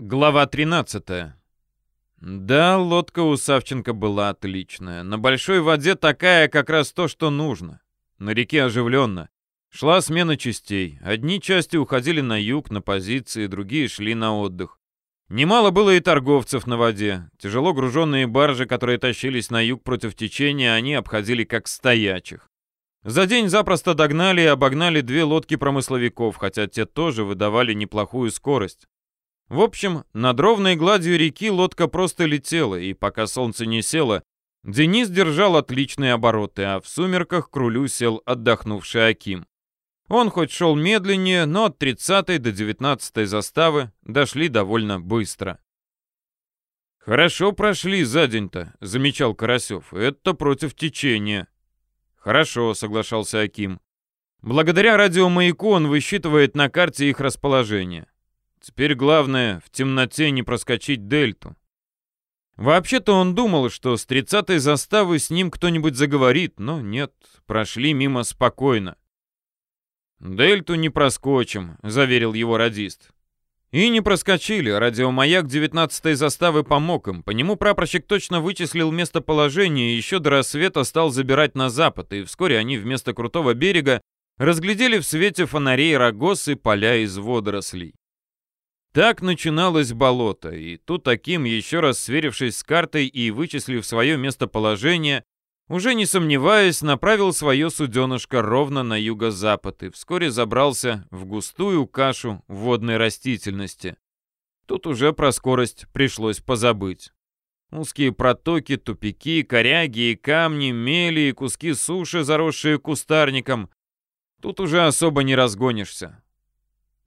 Глава 13. Да, лодка у Савченко была отличная. На большой воде такая, как раз то, что нужно. На реке оживленно. Шла смена частей. Одни части уходили на юг, на позиции, другие шли на отдых. Немало было и торговцев на воде. Тяжело груженные баржи, которые тащились на юг против течения, они обходили как стоячих. За день запросто догнали и обогнали две лодки промысловиков, хотя те тоже выдавали неплохую скорость. В общем, над ровной гладью реки лодка просто летела, и пока солнце не село, Денис держал отличные обороты, а в сумерках к рулю сел отдохнувший Аким. Он хоть шел медленнее, но от 30 до 19 заставы дошли довольно быстро. «Хорошо прошли за день-то», — замечал Карасев. «Это против течения». «Хорошо», — соглашался Аким. Благодаря радиомаяку он высчитывает на карте их расположение. Теперь главное в темноте не проскочить дельту. Вообще-то он думал, что с тридцатой заставы с ним кто-нибудь заговорит, но нет, прошли мимо спокойно. «Дельту не проскочим», — заверил его радист. И не проскочили, радиомаяк 19-й заставы помог им. По нему прапорщик точно вычислил местоположение и еще до рассвета стал забирать на запад, и вскоре они вместо крутого берега разглядели в свете фонарей рогоз и поля из водорослей. Так начиналось болото, и тут таким, еще раз сверившись с картой и вычислив свое местоположение, уже не сомневаясь, направил свое суденышко ровно на юго-запад и вскоре забрался в густую кашу водной растительности. Тут уже про скорость пришлось позабыть. Узкие протоки, тупики, коряги и камни, мели и куски суши, заросшие кустарником. Тут уже особо не разгонишься.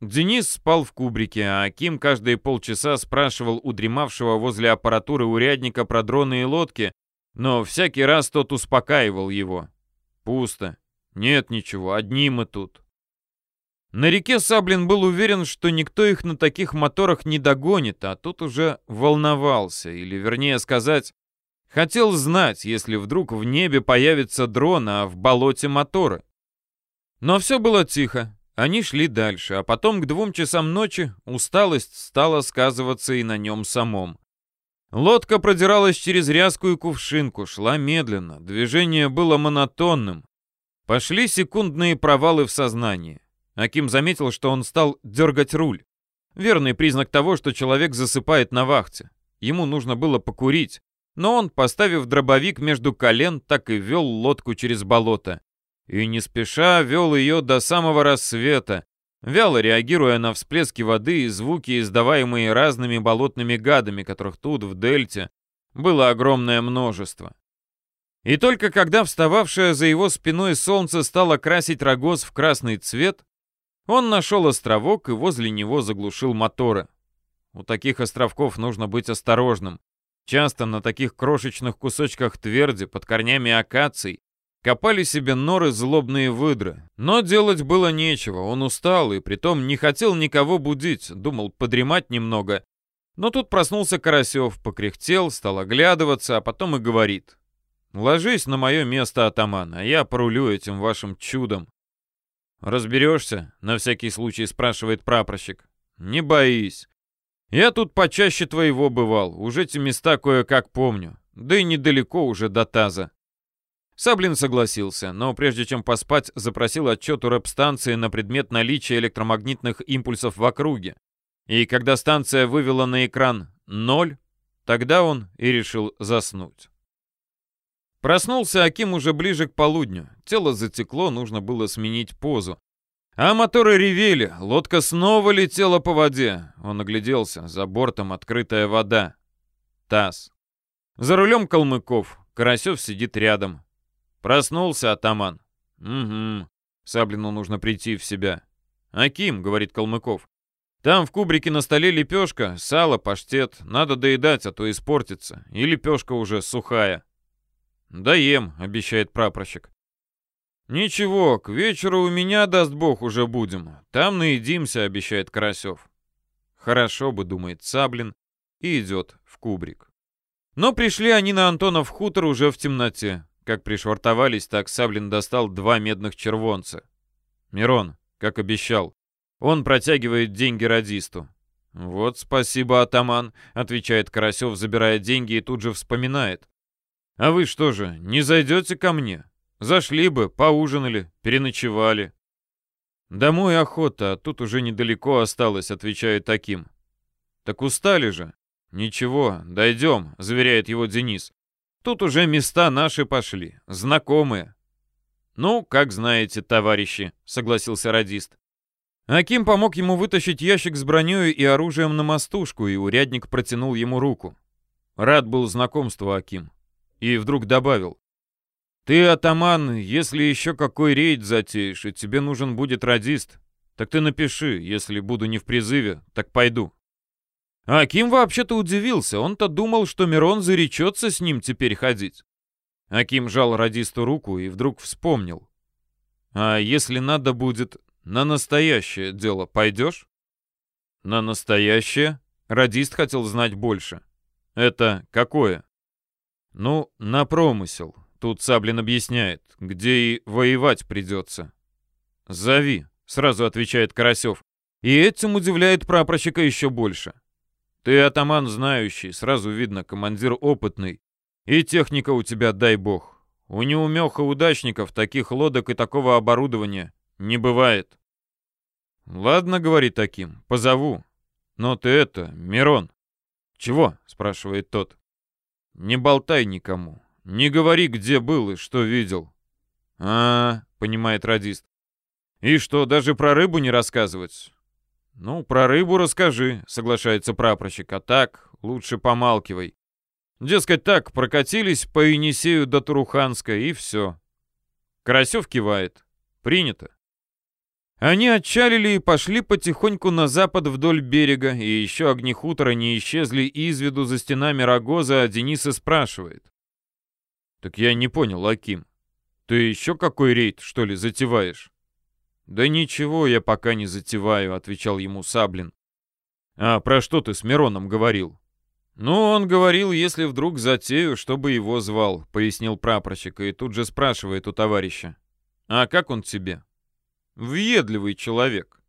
Денис спал в кубрике, а Аким каждые полчаса спрашивал у дремавшего возле аппаратуры урядника про дроны и лодки, но всякий раз тот успокаивал его. «Пусто. Нет ничего, одни мы тут». На реке Саблин был уверен, что никто их на таких моторах не догонит, а тут уже волновался, или, вернее сказать, хотел знать, если вдруг в небе появится дрон, а в болоте моторы. Но все было тихо. Они шли дальше, а потом к двум часам ночи усталость стала сказываться и на нем самом. Лодка продиралась через рязкую кувшинку, шла медленно, движение было монотонным. Пошли секундные провалы в сознании. Аким заметил, что он стал дергать руль. Верный признак того, что человек засыпает на вахте. Ему нужно было покурить, но он, поставив дробовик между колен, так и вел лодку через болото и не спеша вел ее до самого рассвета, вяло реагируя на всплески воды и звуки, издаваемые разными болотными гадами, которых тут, в дельте, было огромное множество. И только когда встававшее за его спиной солнце стало красить рогоз в красный цвет, он нашел островок и возле него заглушил моторы. У таких островков нужно быть осторожным. Часто на таких крошечных кусочках тверди под корнями акаций Копали себе норы злобные выдры. Но делать было нечего, он устал и притом не хотел никого будить, думал подремать немного. Но тут проснулся Карасев, покряхтел, стал оглядываться, а потом и говорит. «Ложись на мое место, атаман, а я порулю этим вашим чудом». «Разберешься?» — на всякий случай спрашивает прапорщик. «Не боись. Я тут почаще твоего бывал, уже эти места кое-как помню. Да и недалеко уже до таза». Саблин согласился, но прежде чем поспать, запросил отчет у рэп-станции на предмет наличия электромагнитных импульсов в округе. И когда станция вывела на экран «ноль», тогда он и решил заснуть. Проснулся Аким уже ближе к полудню. Тело затекло, нужно было сменить позу. А моторы ревели, лодка снова летела по воде. Он огляделся, за бортом открытая вода. Таз. За рулем Калмыков, Карасев сидит рядом. «Проснулся, атаман?» «Угу. Саблину нужно прийти в себя». «Аким», — говорит Калмыков, — «там в кубрике на столе лепешка, сало, паштет. Надо доедать, а то испортится. И лепешка уже сухая». «Доем», — обещает прапорщик. «Ничего, к вечеру у меня, даст бог, уже будем. Там наедимся», — обещает Карасев. «Хорошо бы», — думает Саблин, и идет в кубрик. Но пришли они на Антонов хутор уже в темноте. Как пришвартовались, так Саблин достал два медных червонца. «Мирон, как обещал. Он протягивает деньги радисту. «Вот спасибо, атаман», — отвечает Карасев, забирая деньги и тут же вспоминает. «А вы что же, не зайдете ко мне? Зашли бы, поужинали, переночевали». «Домой охота, а тут уже недалеко осталось», — отвечает таким. «Так устали же». «Ничего, дойдем», — заверяет его Денис. «Тут уже места наши пошли, знакомые». «Ну, как знаете, товарищи», — согласился радист. Аким помог ему вытащить ящик с броней и оружием на мостушку, и урядник протянул ему руку. Рад был знакомству, Аким. И вдруг добавил. «Ты, атаман, если еще какой рейд затеешь, и тебе нужен будет радист, так ты напиши, если буду не в призыве, так пойду». Аким вообще-то удивился, он-то думал, что Мирон заречется с ним теперь ходить. Аким жал радисту руку и вдруг вспомнил. «А если надо будет, на настоящее дело пойдешь?» «На настоящее?» Радист хотел знать больше. «Это какое?» «Ну, на промысел. Тут Саблин объясняет, где и воевать придется». «Зови», — сразу отвечает Карасев. И этим удивляет прапорщика еще больше. «Ты атаман знающий, сразу видно, командир опытный. И техника у тебя, дай бог. У неумеха-удачников таких лодок и такого оборудования не бывает. Ладно, говори таким, позову. Но ты это, Мирон. Чего? Спрашивает тот. Не болтай никому. Не говори, где был и что видел. А, понимает радист. И что, даже про рыбу не рассказывать? Ну, про рыбу расскажи, соглашается прапорщик, а так лучше помалкивай. Дескать, так, прокатились по Енисею до Туруханска, и все. Карасев кивает. Принято. Они отчалили и пошли потихоньку на запад вдоль берега, и еще огни хутора не исчезли из виду за стенами рогоза, а Дениса спрашивает. «Так я не понял, Аким, ты еще какой рейд, что ли, затеваешь?» «Да ничего я пока не затеваю», — отвечал ему Саблин. «А про что ты с Мироном говорил?» «Ну, он говорил, если вдруг затею, чтобы его звал», — пояснил прапорщик, и тут же спрашивает у товарища. «А как он тебе?» «Въедливый человек».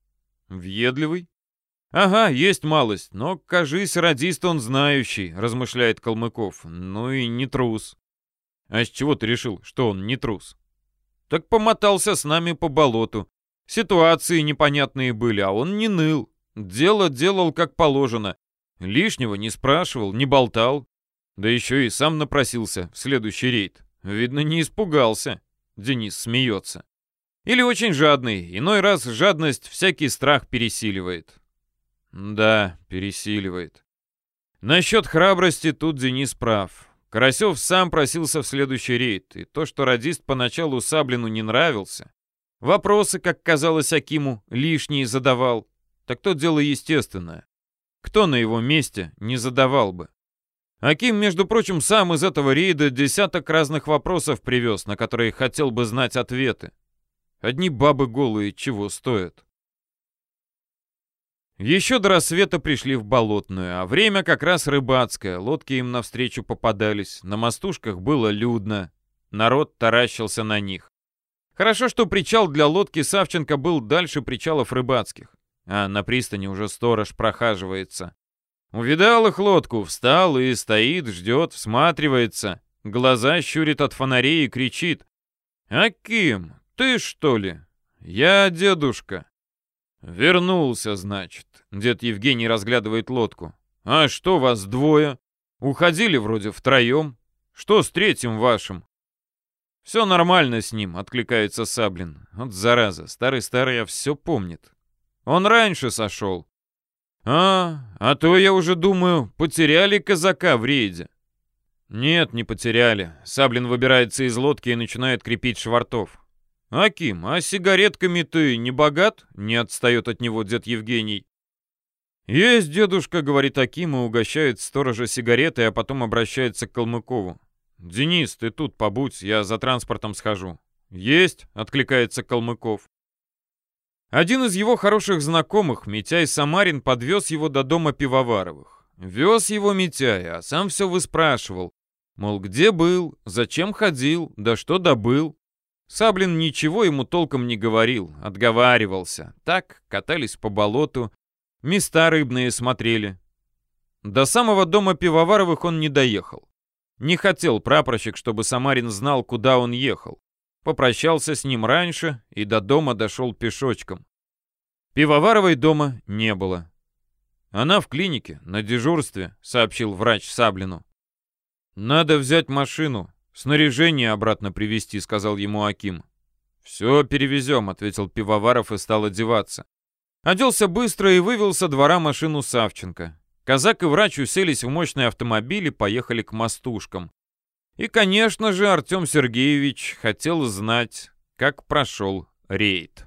«Въедливый?» «Ага, есть малость, но, кажись, радист он знающий», — размышляет Калмыков. «Ну и не трус». «А с чего ты решил, что он не трус?» «Так помотался с нами по болоту. Ситуации непонятные были, а он не ныл. Дело делал как положено. Лишнего не спрашивал, не болтал. Да еще и сам напросился в следующий рейд. Видно, не испугался. Денис смеется. Или очень жадный. Иной раз жадность всякий страх пересиливает. Да, пересиливает. Насчет храбрости тут Денис прав. Карасев сам просился в следующий рейд, и то, что радист поначалу Саблину не нравился, вопросы, как казалось Акиму, лишние задавал, так то дело естественное. Кто на его месте не задавал бы? Аким, между прочим, сам из этого рейда десяток разных вопросов привез, на которые хотел бы знать ответы. Одни бабы голые чего стоят? Еще до рассвета пришли в Болотную, а время как раз рыбацкое, лодки им навстречу попадались, на мостушках было людно, народ таращился на них. Хорошо, что причал для лодки Савченко был дальше причалов рыбацких а на пристани уже сторож прохаживается. Увидал их лодку, встал и стоит, ждет, всматривается. Глаза щурит от фонарей и кричит. «Аким, ты что ли? Я дедушка». «Вернулся, значит». Дед Евгений разглядывает лодку. «А что вас двое? Уходили вроде втроем. Что с третьим вашим?» «Все нормально с ним», — откликается Саблин. «Вот зараза, старый-старый, все помнит. Он раньше сошел. А, а то я уже думаю, потеряли казака в рейде. Нет, не потеряли. Саблин выбирается из лодки и начинает крепить швартов. «Аким, а сигаретками ты не богат?» — не отстает от него дед Евгений. «Есть, дедушка», — говорит Аким и угощает сторожа сигаретой, а потом обращается к Калмыкову. «Денис, ты тут побудь, я за транспортом схожу». «Есть», — откликается Калмыков. Один из его хороших знакомых, Митяй Самарин, подвез его до дома Пивоваровых. Вез его Митяй, а сам все выспрашивал. Мол, где был, зачем ходил, да что добыл. Саблин ничего ему толком не говорил, отговаривался. Так, катались по болоту. Места рыбные смотрели. До самого дома Пивоваровых он не доехал. Не хотел прапорщик, чтобы Самарин знал, куда он ехал. Попрощался с ним раньше и до дома дошел пешочком. Пивоваровой дома не было. Она в клинике, на дежурстве, сообщил врач Саблину. Надо взять машину, снаряжение обратно привезти, сказал ему Аким. Все перевезем, ответил Пивоваров и стал одеваться. Оделся быстро и вывел со двора машину Савченко. Казак и врач уселись в мощный автомобиль и поехали к мостушкам. И, конечно же, Артем Сергеевич хотел знать, как прошел рейд.